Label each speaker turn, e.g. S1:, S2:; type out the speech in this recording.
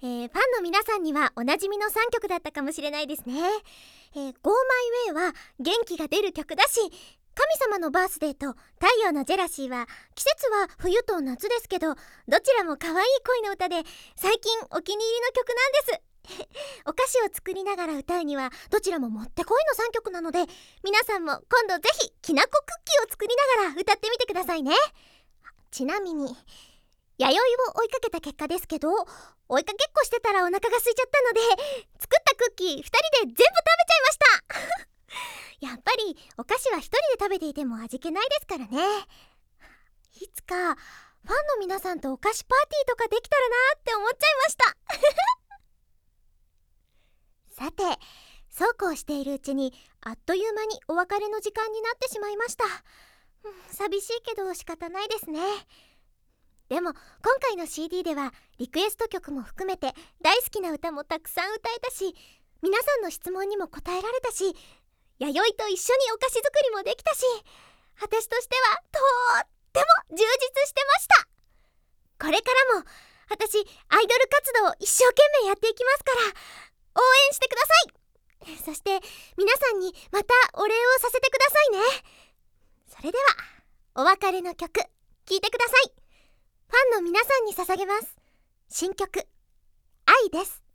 S1: えー、ファンの皆さんにはおなじみの3曲だったかもしれないですね、えー、Go My Way は元気が出る曲だし神様のバースデーと太陽のジェラシーは季節は冬と夏ですけどどちらも可愛い恋の歌で最近お気に入りの曲なんです。お菓子を作りながら歌うにはどちらももってこいの3曲なので皆さんも今度ぜひきなこクッキーを作りながら歌ってみてくださいね。ちなみに弥生を追いかけた結果ですけど追いかけっこしてたらお腹が空いちゃったので作ったクッキー2人で全部食べちゃいました。やっぱりお菓子は1人で食べていても味気ないですからね。いつかファンの皆さんとお菓子パーティーとかできたらなって思っちゃいました。さてそうこうしているうちにあっという間にお別れの時間になってしまいました、うん、寂しいけど仕方ないですね。でも今回の CD ではリクエスト曲も含めて大好きな歌もたくさん歌えたし皆さんの質問にも答えられたし弥生と一緒にお菓子作りもできたし私としてはとっても充実してました。これからも私アイドル活動を一生懸命やっていきますから応援してください。そして皆さんにまたお礼をさせてくださいね。それではお別れの曲聴いてください。の皆さんに捧げます。新曲「愛」です。